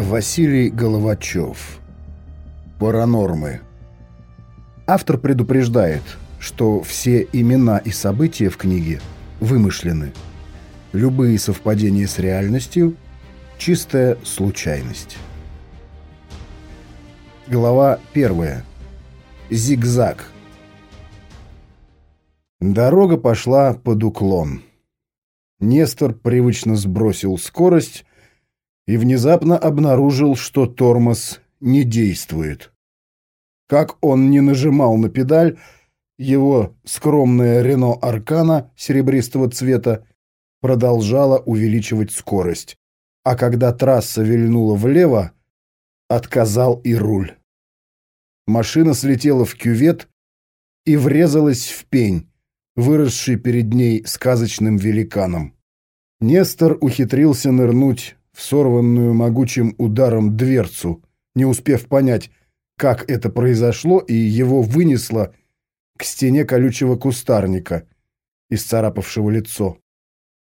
Василий Головачев. Паранормы. Автор предупреждает, что все имена и события в книге вымышлены. Любые совпадения с реальностью – чистая случайность. Глава первая. Зигзаг. Дорога пошла под уклон. Нестор привычно сбросил скорость и внезапно обнаружил, что тормоз не действует. Как он не нажимал на педаль, его скромная Рено Аркана серебристого цвета продолжала увеличивать скорость, а когда трасса вильнула влево, отказал и руль. Машина слетела в кювет и врезалась в пень, выросший перед ней сказочным великаном. Нестор ухитрился нырнуть в сорванную могучим ударом дверцу, не успев понять, как это произошло, и его вынесло к стене колючего кустарника, исцарапавшего лицо.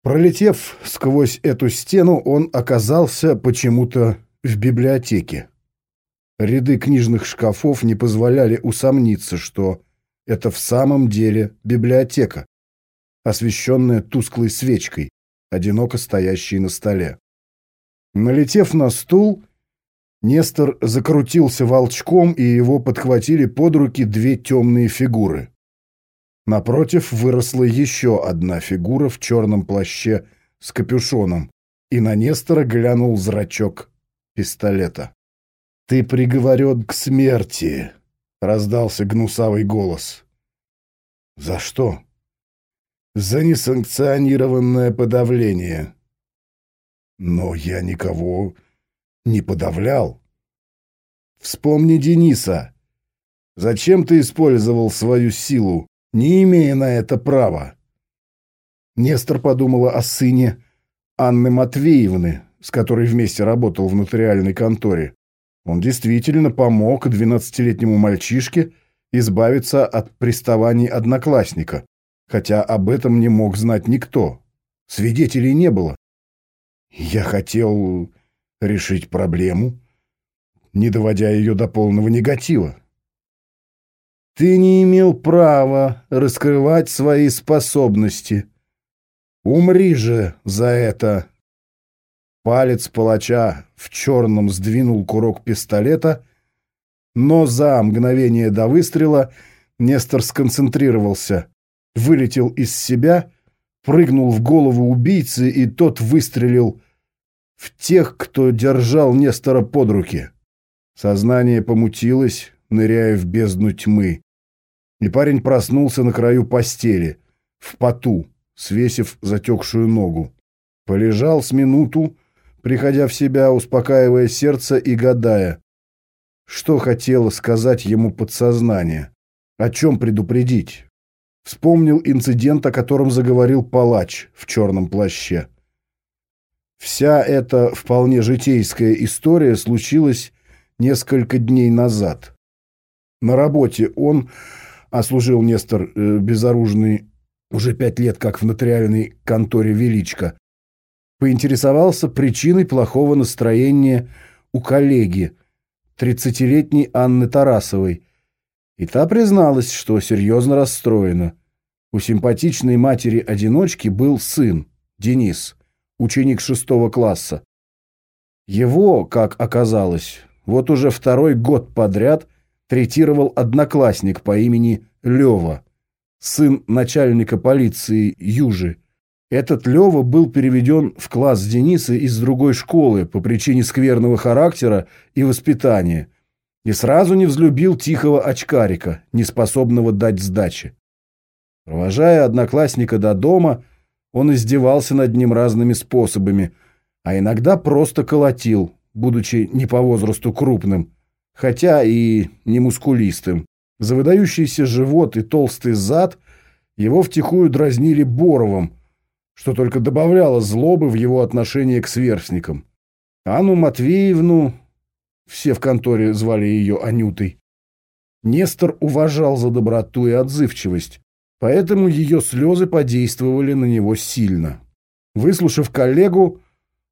Пролетев сквозь эту стену, он оказался почему-то в библиотеке. Ряды книжных шкафов не позволяли усомниться, что это в самом деле библиотека, освещенная тусклой свечкой, одиноко стоящей на столе. Налетев на стул, Нестор закрутился волчком, и его подхватили под руки две темные фигуры. Напротив выросла еще одна фигура в черном плаще с капюшоном, и на Нестора глянул зрачок пистолета. «Ты приговорен к смерти», — раздался гнусавый голос. «За что?» «За несанкционированное подавление», но я никого не подавлял. Вспомни Дениса. Зачем ты использовал свою силу, не имея на это права? Нестор подумала о сыне Анны Матвеевны, с которой вместе работал в нотариальной конторе. Он действительно помог двенадцатилетнему мальчишке избавиться от приставаний одноклассника, хотя об этом не мог знать никто. Свидетелей не было. Я хотел решить проблему, не доводя ее до полного негатива. Ты не имел права раскрывать свои способности. Умри же за это. Палец палача в черном сдвинул курок пистолета, но за мгновение до выстрела Нестор сконцентрировался, вылетел из себя прыгнул в голову убийцы, и тот выстрелил в тех, кто держал Нестора под руки. Сознание помутилось, ныряя в бездну тьмы. И парень проснулся на краю постели, в поту, свесив затекшую ногу. Полежал с минуту, приходя в себя, успокаивая сердце и гадая, что хотело сказать ему подсознание, о чем предупредить. Вспомнил инцидент, о котором заговорил палач в черном плаще. Вся эта вполне житейская история случилась несколько дней назад. На работе он, а Нестор э, безоружный уже пять лет, как в нотариальной конторе «Величко», поинтересовался причиной плохого настроения у коллеги, тридцатилетней Анны Тарасовой, и та призналась, что серьезно расстроена. У симпатичной матери-одиночки был сын, Денис, ученик шестого класса. Его, как оказалось, вот уже второй год подряд третировал одноклассник по имени Лева, сын начальника полиции Южи. Этот Лева был переведен в класс Дениса из другой школы по причине скверного характера и воспитания и сразу не взлюбил тихого очкарика, неспособного дать сдачи. Провожая одноклассника до дома, он издевался над ним разными способами, а иногда просто колотил, будучи не по возрасту крупным, хотя и не мускулистым. За выдающийся живот и толстый зад его втихую дразнили Боровым, что только добавляло злобы в его отношении к сверстникам. Анну Матвеевну все в конторе звали ее Анютой. Нестор уважал за доброту и отзывчивость, поэтому ее слезы подействовали на него сильно. Выслушав коллегу,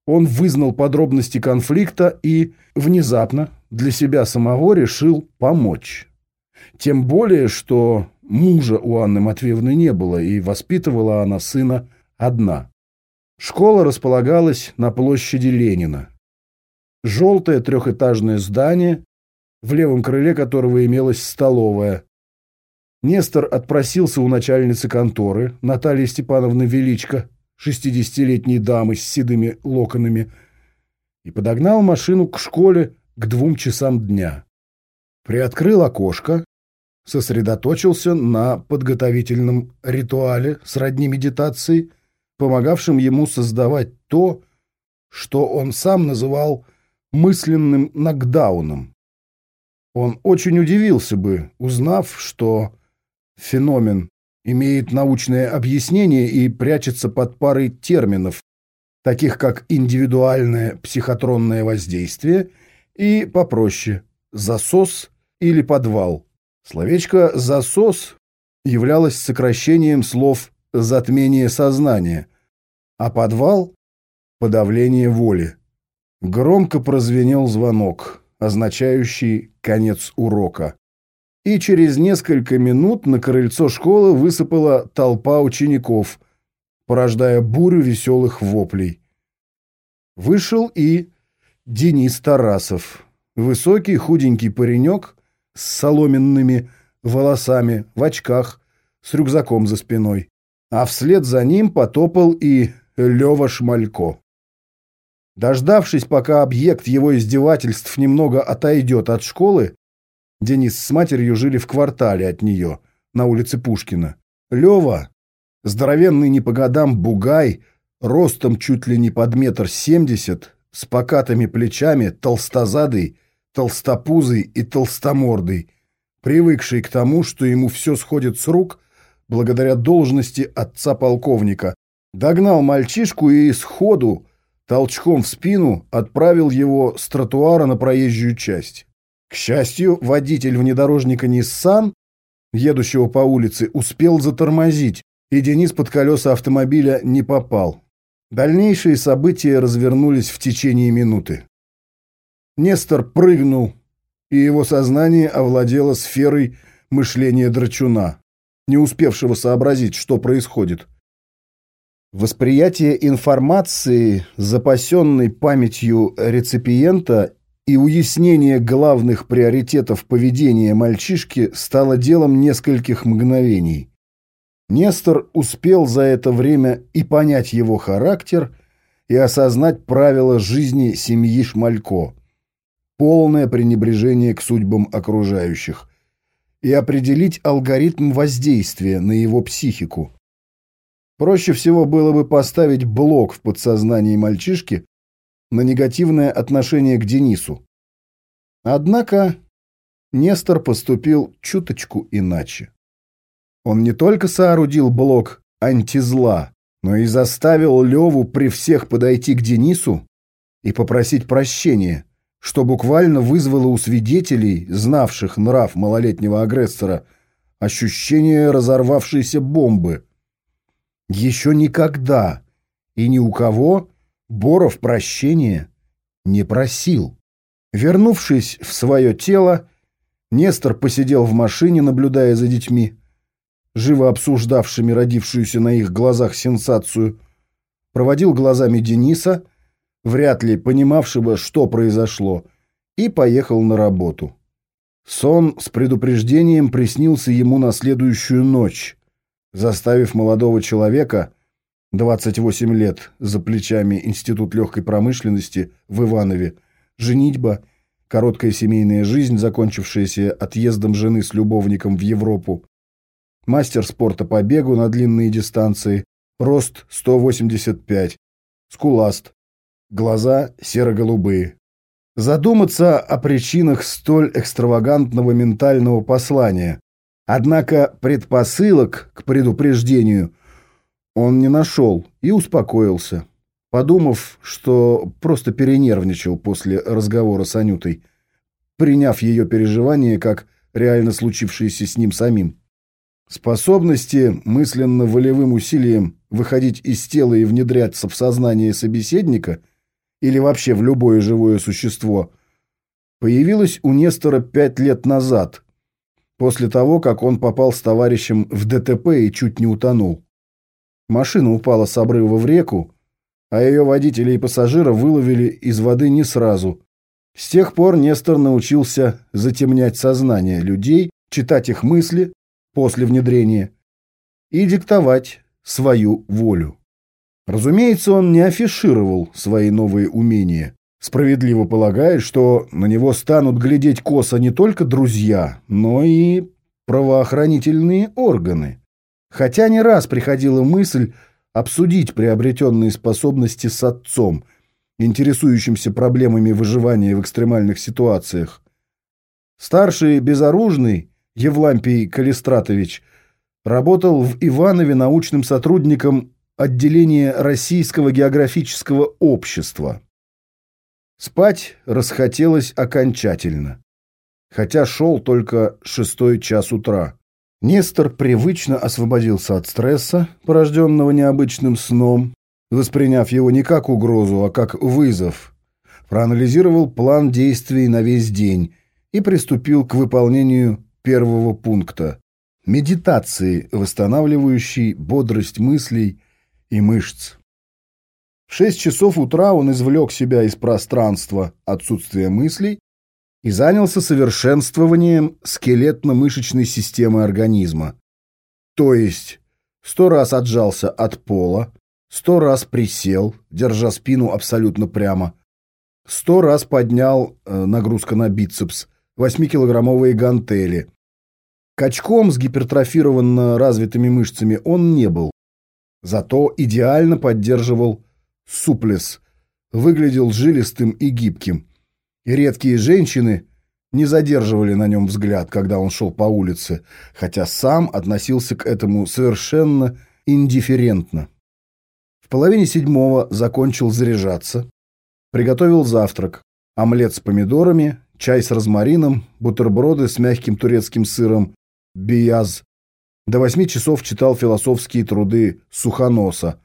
он вызнал подробности конфликта и внезапно для себя самого решил помочь. Тем более, что мужа у Анны Матвеевны не было, и воспитывала она сына одна. Школа располагалась на площади Ленина. Желтое трехэтажное здание, в левом крыле которого имелась столовая. Нестор отпросился у начальницы конторы, Натальи Степановны Величко, шестидесятилетней дамы с седыми локонами, и подогнал машину к школе к двум часам дня. Приоткрыл окошко, сосредоточился на подготовительном ритуале сродни медитации, помогавшем ему создавать то, что он сам называл мысленным нокдауном. Он очень удивился бы, узнав, что феномен имеет научное объяснение и прячется под парой терминов, таких как индивидуальное психотронное воздействие и попроще засос или подвал. Словечко «засос» являлось сокращением слов «затмение сознания», а подвал – подавление воли. Громко прозвенел звонок, означающий конец урока и через несколько минут на крыльцо школы высыпала толпа учеников, порождая бурю веселых воплей. Вышел и Денис Тарасов, высокий худенький паренек с соломенными волосами, в очках, с рюкзаком за спиной, а вслед за ним потопал и Лева Шмалько. Дождавшись, пока объект его издевательств немного отойдет от школы, Денис с матерью жили в квартале от нее, на улице Пушкина. Лева, здоровенный не по годам бугай, ростом чуть ли не под метр семьдесят, с покатыми плечами, толстозадый, толстопузый и толстомордый, привыкший к тому, что ему все сходит с рук благодаря должности отца полковника, догнал мальчишку и сходу, толчком в спину, отправил его с тротуара на проезжую часть. К счастью, водитель внедорожника Nissan, едущего по улице, успел затормозить, и Денис под колеса автомобиля не попал. Дальнейшие события развернулись в течение минуты. Нестор прыгнул, и его сознание овладело сферой мышления драчуна, не успевшего сообразить, что происходит. Восприятие информации, запасенной памятью реципиента и уяснение главных приоритетов поведения мальчишки стало делом нескольких мгновений. Нестор успел за это время и понять его характер, и осознать правила жизни семьи Шмалько, полное пренебрежение к судьбам окружающих, и определить алгоритм воздействия на его психику. Проще всего было бы поставить блок в подсознании мальчишки, на негативное отношение к Денису. Однако Нестор поступил чуточку иначе. Он не только соорудил блок антизла, но и заставил Леву при всех подойти к Денису и попросить прощения, что буквально вызвало у свидетелей, знавших нрав малолетнего агрессора, ощущение разорвавшейся бомбы. Еще никогда и ни у кого Боров прощения не просил. Вернувшись в свое тело, Нестор посидел в машине, наблюдая за детьми, живо обсуждавшими родившуюся на их глазах сенсацию, проводил глазами Дениса, вряд ли понимавшего, что произошло, и поехал на работу. Сон с предупреждением приснился ему на следующую ночь, заставив молодого человека – 28 лет за плечами Институт легкой промышленности в Иванове, женитьба, короткая семейная жизнь, закончившаяся отъездом жены с любовником в Европу, мастер спорта по бегу на длинные дистанции, рост 185, скуласт, глаза серо-голубые. Задуматься о причинах столь экстравагантного ментального послания. Однако предпосылок к предупреждению – он не нашел и успокоился, подумав, что просто перенервничал после разговора с Анютой, приняв ее переживания как реально случившиеся с ним самим. Способности мысленно-волевым усилием выходить из тела и внедряться в сознание собеседника или вообще в любое живое существо, появилась у Нестора пять лет назад, после того, как он попал с товарищем в ДТП и чуть не утонул. Машина упала с обрыва в реку, а ее водителя и пассажира выловили из воды не сразу. С тех пор Нестор научился затемнять сознание людей, читать их мысли после внедрения и диктовать свою волю. Разумеется, он не афишировал свои новые умения, справедливо полагая, что на него станут глядеть косо не только друзья, но и правоохранительные органы. Хотя не раз приходила мысль обсудить приобретенные способности с отцом, интересующимся проблемами выживания в экстремальных ситуациях. Старший безоружный Евлампий Калистратович работал в Иванове научным сотрудником отделения Российского географического общества. Спать расхотелось окончательно, хотя шел только шестой час утра. Нестор привычно освободился от стресса, порожденного необычным сном, восприняв его не как угрозу, а как вызов. Проанализировал план действий на весь день и приступил к выполнению первого пункта – медитации, восстанавливающей бодрость мыслей и мышц. В шесть часов утра он извлек себя из пространства отсутствия мыслей и занялся совершенствованием скелетно-мышечной системы организма. То есть сто раз отжался от пола, сто раз присел, держа спину абсолютно прямо, сто раз поднял э, нагрузка на бицепс, восьмикилограммовые гантели. Качком с гипертрофированно развитыми мышцами он не был. Зато идеально поддерживал суплес, выглядел жилистым и гибким и редкие женщины не задерживали на нем взгляд, когда он шел по улице, хотя сам относился к этому совершенно индифферентно. В половине седьмого закончил заряжаться, приготовил завтрак, омлет с помидорами, чай с розмарином, бутерброды с мягким турецким сыром, бияз. До восьми часов читал философские труды Сухоноса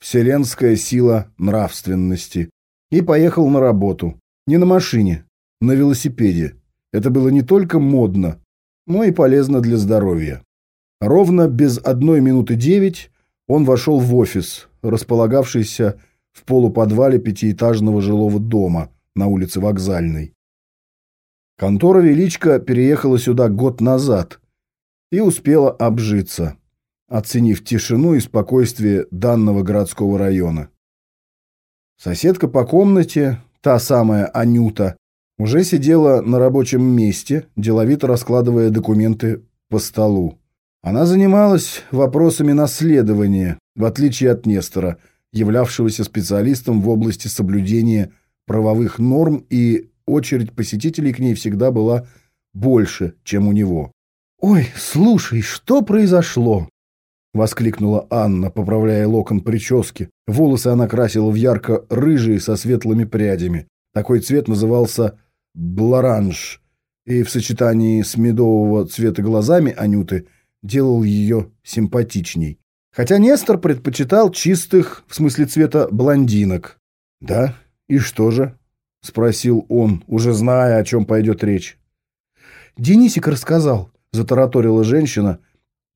«Вселенская сила нравственности» и поехал на работу. Не на машине, на велосипеде. Это было не только модно, но и полезно для здоровья. Ровно без одной минуты девять он вошел в офис, располагавшийся в полуподвале пятиэтажного жилого дома на улице Вокзальной. Контора Величко переехала сюда год назад и успела обжиться, оценив тишину и спокойствие данного городского района. Соседка по комнате, та самая Анюта, уже сидела на рабочем месте, деловито раскладывая документы по столу. Она занималась вопросами наследования, в отличие от Нестора, являвшегося специалистом в области соблюдения правовых норм, и очередь посетителей к ней всегда была больше, чем у него. «Ой, слушай, что произошло?» — воскликнула Анна, поправляя локон прически. Волосы она красила в ярко-рыжие со светлыми прядями. Такой цвет назывался блоранж, и в сочетании с медового цвета глазами Анюты делал ее симпатичней. Хотя Нестор предпочитал чистых, в смысле цвета, блондинок. «Да? И что же?» — спросил он, уже зная, о чем пойдет речь. «Денисик рассказал», — затараторила женщина,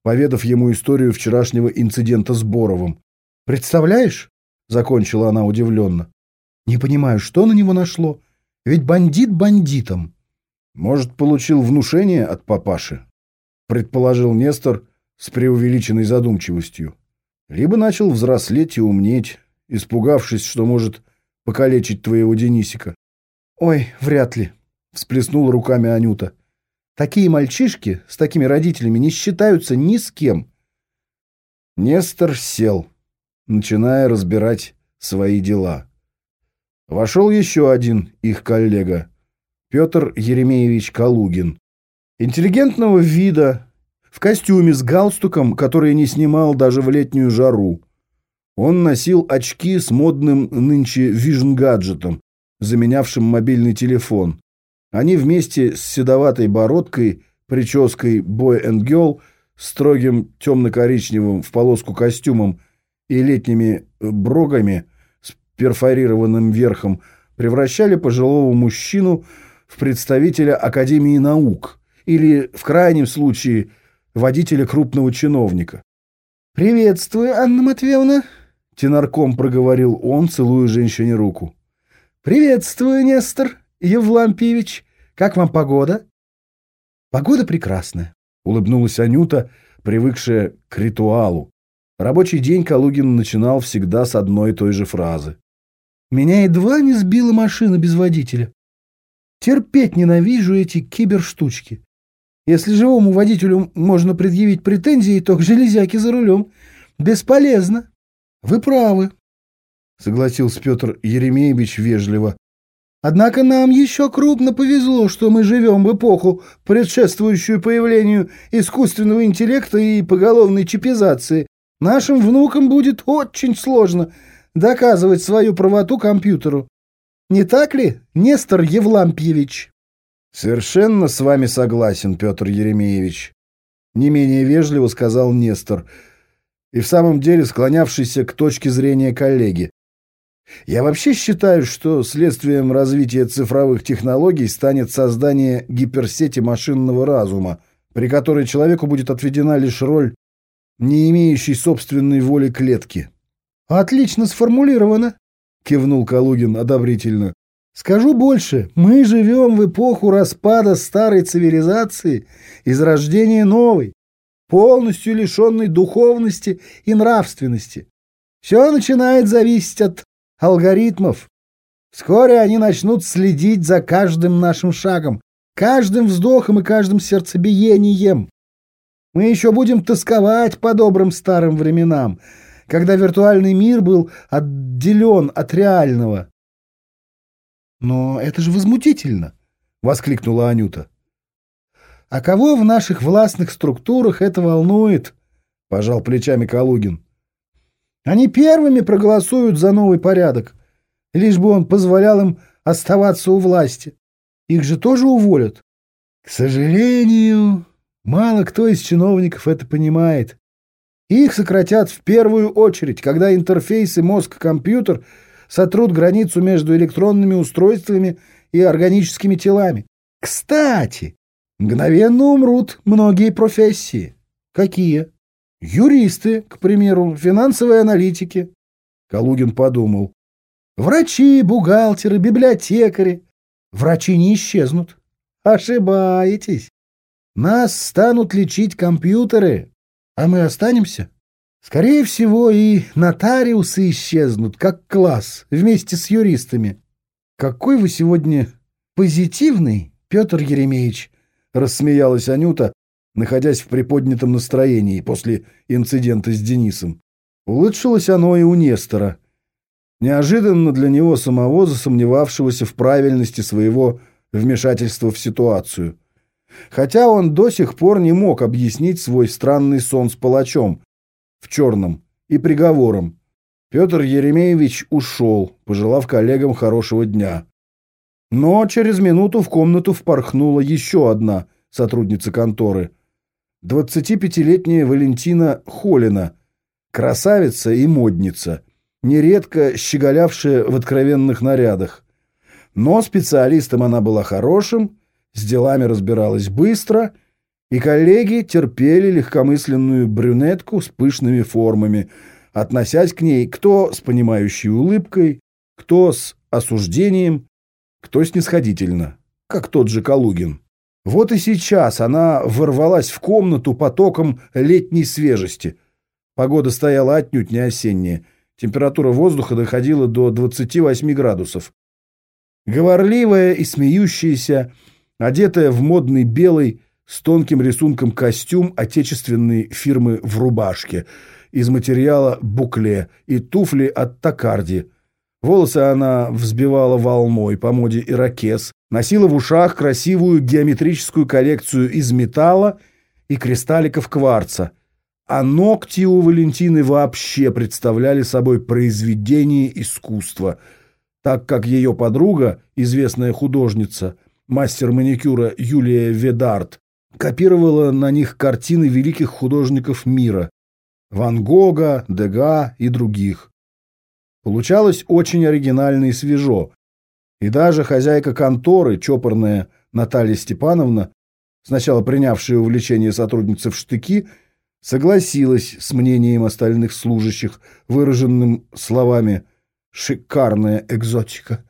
поведав ему историю вчерашнего инцидента с Боровым. «Представляешь?» — закончила она удивленно. «Не понимаю, что на него нашло. Ведь бандит бандитом». «Может, получил внушение от папаши?» — предположил Нестор с преувеличенной задумчивостью. «Либо начал взрослеть и умнеть, испугавшись, что может покалечить твоего Денисика». «Ой, вряд ли», — всплеснула руками Анюта. Такие мальчишки с такими родителями не считаются ни с кем. Нестор сел, начиная разбирать свои дела. Вошел еще один их коллега, Петр Еремеевич Калугин. Интеллигентного вида, в костюме с галстуком, который не снимал даже в летнюю жару. Он носил очки с модным нынче вижн-гаджетом, заменявшим мобильный телефон. Они вместе с седоватой бородкой, прической boy and girl, строгим темно-коричневым в полоску костюмом и летними брогами с перфорированным верхом превращали пожилого мужчину в представителя Академии наук или, в крайнем случае, водителя крупного чиновника. «Приветствую, Анна Матвеевна», — тенарком проговорил он, целуя женщине руку. «Приветствую, Нестор Евлампиевич. Как вам погода?» «Погода прекрасная», — улыбнулась Анюта, привыкшая к ритуалу. Рабочий день Калугин начинал всегда с одной и той же фразы. «Меня едва не сбила машина без водителя. Терпеть ненавижу эти киберштучки. Если живому водителю можно предъявить претензии, то к железяке за рулем бесполезно. Вы правы, согласился Петр Еремеевич вежливо. Однако нам еще крупно повезло, что мы живем в эпоху, предшествующую появлению искусственного интеллекта и поголовной чипизации. Нашим внукам будет очень сложно доказывать свою правоту компьютеру. Не так ли, Нестор Евлампьевич? Совершенно с вами согласен, Петр Еремеевич. Не менее вежливо сказал Нестор, и в самом деле склонявшийся к точке зрения коллеги. Я вообще считаю, что следствием развития цифровых технологий станет создание гиперсети машинного разума, при которой человеку будет отведена лишь роль не имеющей собственной воли клетки. «Отлично сформулировано», — кивнул Калугин одобрительно. «Скажу больше, мы живем в эпоху распада старой цивилизации и зарождения новой, полностью лишенной духовности и нравственности. Все начинает зависеть от алгоритмов. Вскоре они начнут следить за каждым нашим шагом, каждым вздохом и каждым сердцебиением. Мы еще будем тосковать по добрым старым временам, когда виртуальный мир был отделен от реального. «Но это же возмутительно!» — воскликнула Анюта. «А кого в наших властных структурах это волнует?» — пожал плечами Калугин. Они первыми проголосуют за новый порядок, лишь бы он позволял им оставаться у власти. Их же тоже уволят. К сожалению, мало кто из чиновников это понимает. Их сократят в первую очередь, когда интерфейсы мозг-компьютер сотрут границу между электронными устройствами и органическими телами. Кстати, мгновенно умрут многие профессии. Какие? Юристы, к примеру, финансовые аналитики. Калугин подумал. Врачи, бухгалтеры, библиотекари. Врачи не исчезнут. Ошибаетесь. Нас станут лечить компьютеры, а мы останемся. Скорее всего, и нотариусы исчезнут, как класс, вместе с юристами. Какой вы сегодня позитивный, Петр Еремеевич, рассмеялась Анюта, находясь в приподнятом настроении после инцидента с Денисом. Улучшилось оно и у Нестора. Неожиданно для него самого, засомневавшегося в правильности своего вмешательства в ситуацию. Хотя он до сих пор не мог объяснить свой странный сон с палачом в черном и приговором. Петр Еремеевич ушел, пожелав коллегам хорошего дня. Но через минуту в комнату впорхнула еще одна сотрудница конторы – 25-летняя Валентина Холина, красавица и модница, нередко щеголявшая в откровенных нарядах. Но специалистом она была хорошим, с делами разбиралась быстро, и коллеги терпели легкомысленную брюнетку с пышными формами, относясь к ней кто с понимающей улыбкой, кто с осуждением, кто снисходительно, как тот же Калугин. Вот и сейчас она ворвалась в комнату потоком летней свежести. Погода стояла отнюдь не осенняя. Температура воздуха доходила до 28 градусов. Говорливая и смеющаяся, одетая в модный белый с тонким рисунком костюм отечественной фирмы в рубашке из материала букле и туфли от Такарди. Волосы она взбивала волной по моде ирокез, носила в ушах красивую геометрическую коллекцию из металла и кристалликов кварца, а ногти у Валентины вообще представляли собой произведение искусства, так как ее подруга, известная художница, мастер маникюра Юлия Ведарт, копировала на них картины великих художников мира – Ван Гога, Дега и других. Получалось очень оригинально и свежо. И даже хозяйка конторы, чопорная Наталья Степановна, сначала принявшая увлечение сотрудницы в штыки, согласилась с мнением остальных служащих, выраженным словами «шикарная экзотика».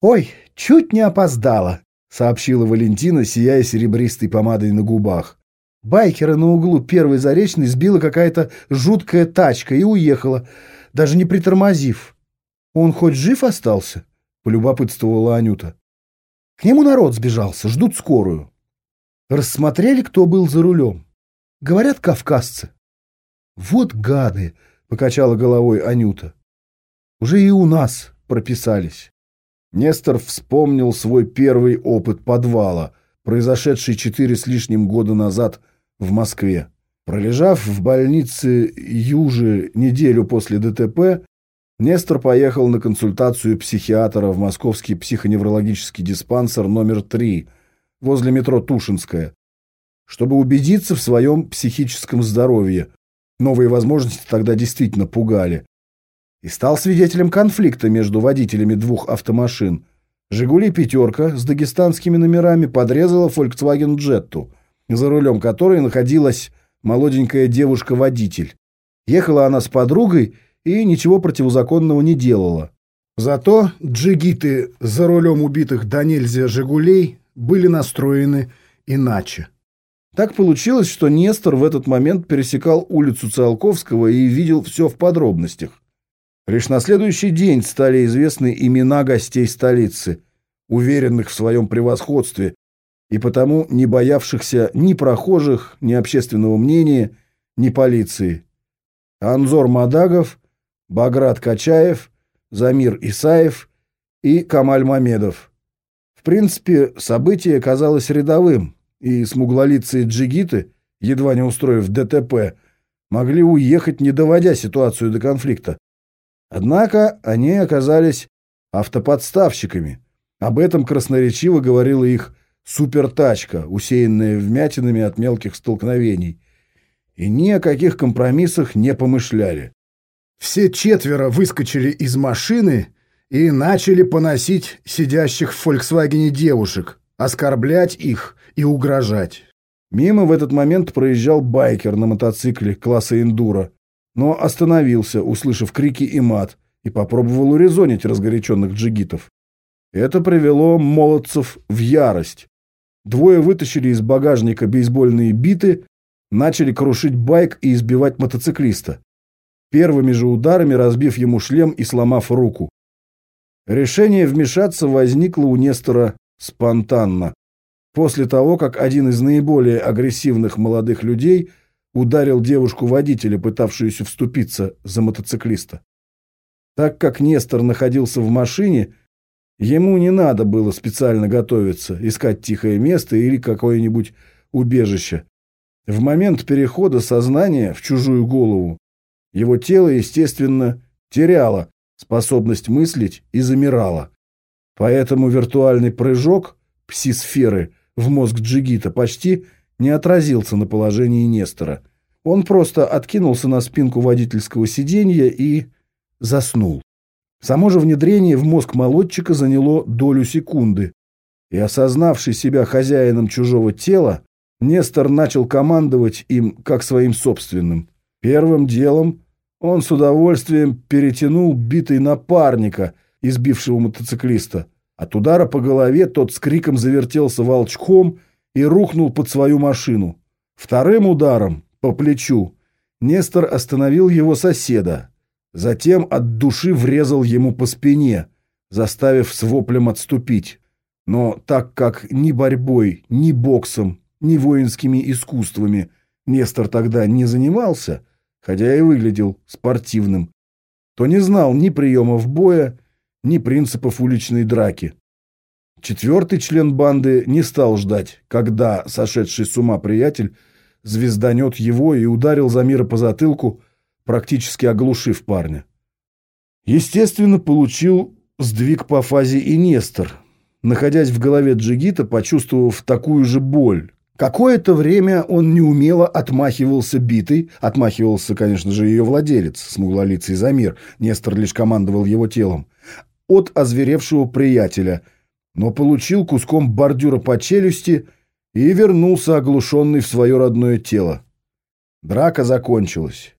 «Ой, чуть не опоздала», — сообщила Валентина, сияя серебристой помадой на губах. Байкера на углу первой заречной сбила какая-то жуткая тачка и уехала, даже не притормозив. «Он хоть жив остался?» — полюбопытствовала Анюта. «К нему народ сбежался, ждут скорую». Рассмотрели, кто был за рулем. Говорят, кавказцы. «Вот гады!» — покачала головой Анюта. «Уже и у нас прописались». Нестор вспомнил свой первый опыт подвала, произошедший четыре с лишним года назад в Москве. Пролежав в больнице Южи неделю после ДТП, Нестор поехал на консультацию психиатра в московский психоневрологический диспансер номер 3 возле метро Тушинская, чтобы убедиться в своем психическом здоровье. Новые возможности тогда действительно пугали. И стал свидетелем конфликта между водителями двух автомашин. «Жигули пятерка» с дагестанскими номерами подрезала Volkswagen Jetta, за рулем которой находилась молоденькая девушка-водитель. Ехала она с подругой и ничего противозаконного не делала. Зато джигиты за рулем убитых до нельзя «Жигулей» были настроены иначе. Так получилось, что Нестор в этот момент пересекал улицу Циолковского и видел все в подробностях. Лишь на следующий день стали известны имена гостей столицы, уверенных в своем превосходстве и потому не боявшихся ни прохожих, ни общественного мнения, ни полиции. Анзор Мадагов Баграт Качаев, Замир Исаев и Камаль Мамедов. В принципе, событие казалось рядовым, и смуглолицые джигиты, едва не устроив ДТП, могли уехать, не доводя ситуацию до конфликта. Однако они оказались автоподставщиками. Об этом красноречиво говорила их супертачка, усеянная вмятинами от мелких столкновений. И ни о каких компромиссах не помышляли. Все четверо выскочили из машины и начали поносить сидящих в «Фольксвагене» девушек, оскорблять их и угрожать. Мимо в этот момент проезжал байкер на мотоцикле класса эндуро, но остановился, услышав крики и мат, и попробовал урезонить разгоряченных джигитов. Это привело молодцев в ярость. Двое вытащили из багажника бейсбольные биты, начали крушить байк и избивать мотоциклиста первыми же ударами разбив ему шлем и сломав руку. Решение вмешаться возникло у Нестора спонтанно, после того, как один из наиболее агрессивных молодых людей ударил девушку-водителя, пытавшуюся вступиться за мотоциклиста. Так как Нестор находился в машине, ему не надо было специально готовиться, искать тихое место или какое-нибудь убежище. В момент перехода сознания в чужую голову его тело, естественно, теряло способность мыслить и замирало. Поэтому виртуальный прыжок пси-сферы в мозг Джигита почти не отразился на положении Нестора. Он просто откинулся на спинку водительского сиденья и заснул. Само же внедрение в мозг молодчика заняло долю секунды, и, осознавший себя хозяином чужого тела, Нестор начал командовать им как своим собственным. Первым делом он с удовольствием перетянул битый напарника, избившего мотоциклиста. От удара по голове тот с криком завертелся волчком и рухнул под свою машину. Вторым ударом, по плечу, Нестор остановил его соседа. Затем от души врезал ему по спине, заставив с воплем отступить. Но так как ни борьбой, ни боксом, ни воинскими искусствами Нестор тогда не занимался – хотя и выглядел спортивным, то не знал ни приемов боя, ни принципов уличной драки. Четвертый член банды не стал ждать, когда сошедший с ума приятель звезданет его и ударил Замира по затылку, практически оглушив парня. Естественно, получил сдвиг по фазе и Нестор, находясь в голове Джигита, почувствовав такую же боль, Какое-то время он неумело отмахивался битой, отмахивался, конечно же, ее владелец, смуглолицый Замир, Нестор лишь командовал его телом, от озверевшего приятеля, но получил куском бордюра по челюсти и вернулся оглушенный в свое родное тело. Драка закончилась.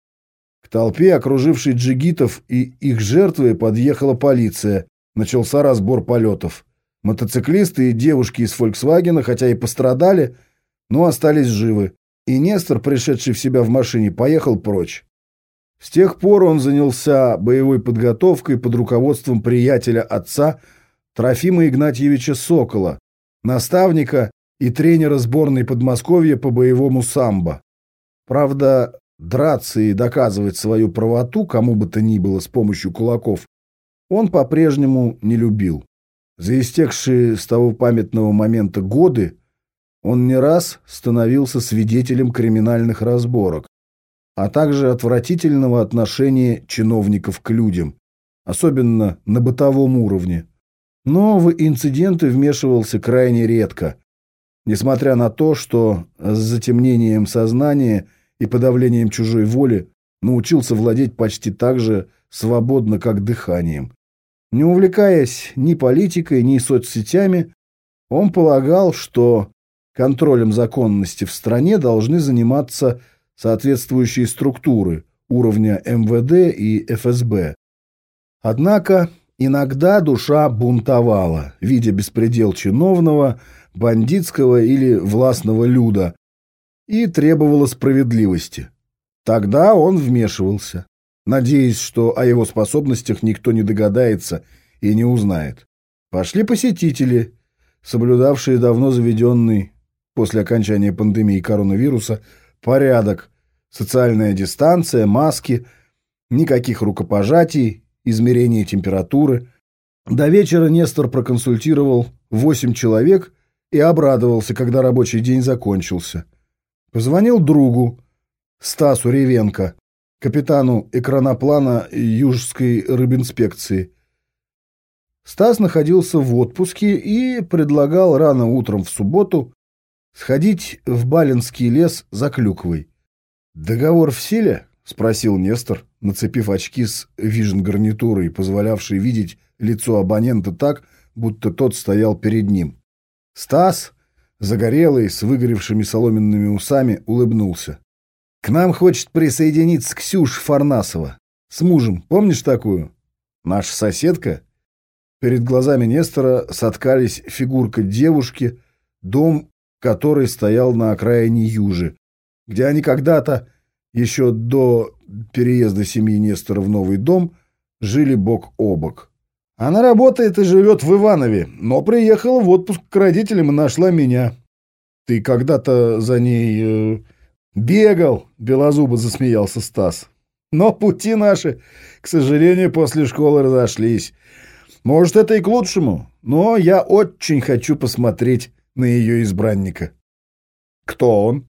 К толпе, окружившей джигитов и их жертвы, подъехала полиция. Начался разбор полетов. Мотоциклисты и девушки из «Фольксвагена», хотя и пострадали, но остались живы, и Нестор, пришедший в себя в машине, поехал прочь. С тех пор он занялся боевой подготовкой под руководством приятеля отца Трофима Игнатьевича Сокола, наставника и тренера сборной Подмосковья по боевому самбо. Правда, драться и доказывать свою правоту кому бы то ни было с помощью кулаков он по-прежнему не любил. За истекшие с того памятного момента годы он не раз становился свидетелем криминальных разборок, а также отвратительного отношения чиновников к людям, особенно на бытовом уровне. Но в инциденты вмешивался крайне редко, несмотря на то, что с затемнением сознания и подавлением чужой воли научился владеть почти так же свободно, как дыханием. Не увлекаясь ни политикой, ни соцсетями, он полагал, что Контролем законности в стране должны заниматься соответствующие структуры уровня МВД и ФСБ. Однако иногда душа бунтовала, видя беспредел чиновного, бандитского или властного люда, и требовала справедливости. Тогда он вмешивался, надеясь, что о его способностях никто не догадается и не узнает. Пошли посетители, соблюдавшие давно заведенный после окончания пандемии коронавируса порядок, социальная дистанция, маски, никаких рукопожатий, измерения температуры. До вечера Нестор проконсультировал восемь человек и обрадовался, когда рабочий день закончился. Позвонил другу, Стасу Ревенко, капитану экраноплана Южской рыбинспекции. Стас находился в отпуске и предлагал рано утром в субботу сходить в Балинский лес за клюквой. «Договор в силе?» — спросил Нестор, нацепив очки с вижн-гарнитурой, позволявшей видеть лицо абонента так, будто тот стоял перед ним. Стас, загорелый, с выгоревшими соломенными усами, улыбнулся. «К нам хочет присоединиться Ксюш Фарнасова. С мужем, помнишь такую? Наша соседка?» Перед глазами Нестора соткались фигурка девушки, дом который стоял на окраине Южи, где они когда-то, еще до переезда семьи Нестора в новый дом, жили бок о бок. Она работает и живет в Иванове, но приехала в отпуск к родителям и нашла меня. Ты когда-то за ней э, бегал, белозубо засмеялся Стас. Но пути наши, к сожалению, после школы разошлись. Может, это и к лучшему, но я очень хочу посмотреть на ее избранника. Кто он?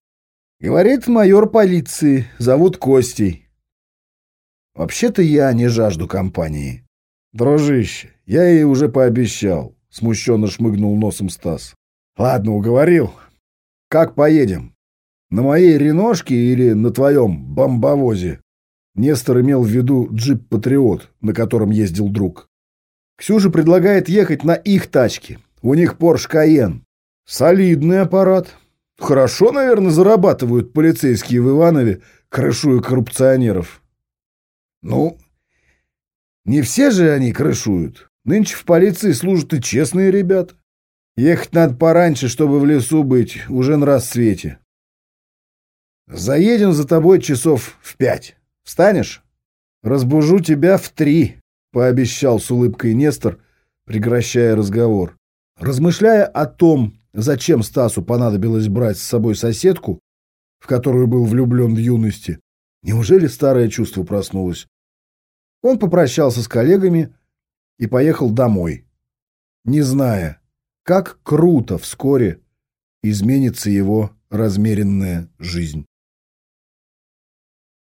Говорит майор полиции, зовут Костей. Вообще-то я не жажду компании. Дружище, я ей уже пообещал, смущенно шмыгнул носом Стас. Ладно, уговорил. Как поедем? На моей реношке или на твоем бомбовозе? Нестор имел в виду джип-патриот, на котором ездил друг. Ксюша предлагает ехать на их тачке. У них Порш Каен. Солидный аппарат. Хорошо, наверное, зарабатывают полицейские в Иванове, крышуя коррупционеров. Ну, не все же они крышуют. Нынче в полиции служат и честные ребята. Ехать надо пораньше, чтобы в лесу быть, уже на рассвете. Заедем за тобой часов в пять. Встанешь? Разбужу тебя в три, пообещал с улыбкой Нестор, прекращая разговор. Размышляя о том, Зачем Стасу понадобилось брать с собой соседку, в которую был влюблен в юности? Неужели старое чувство проснулось? Он попрощался с коллегами и поехал домой, не зная, как круто вскоре изменится его размеренная жизнь.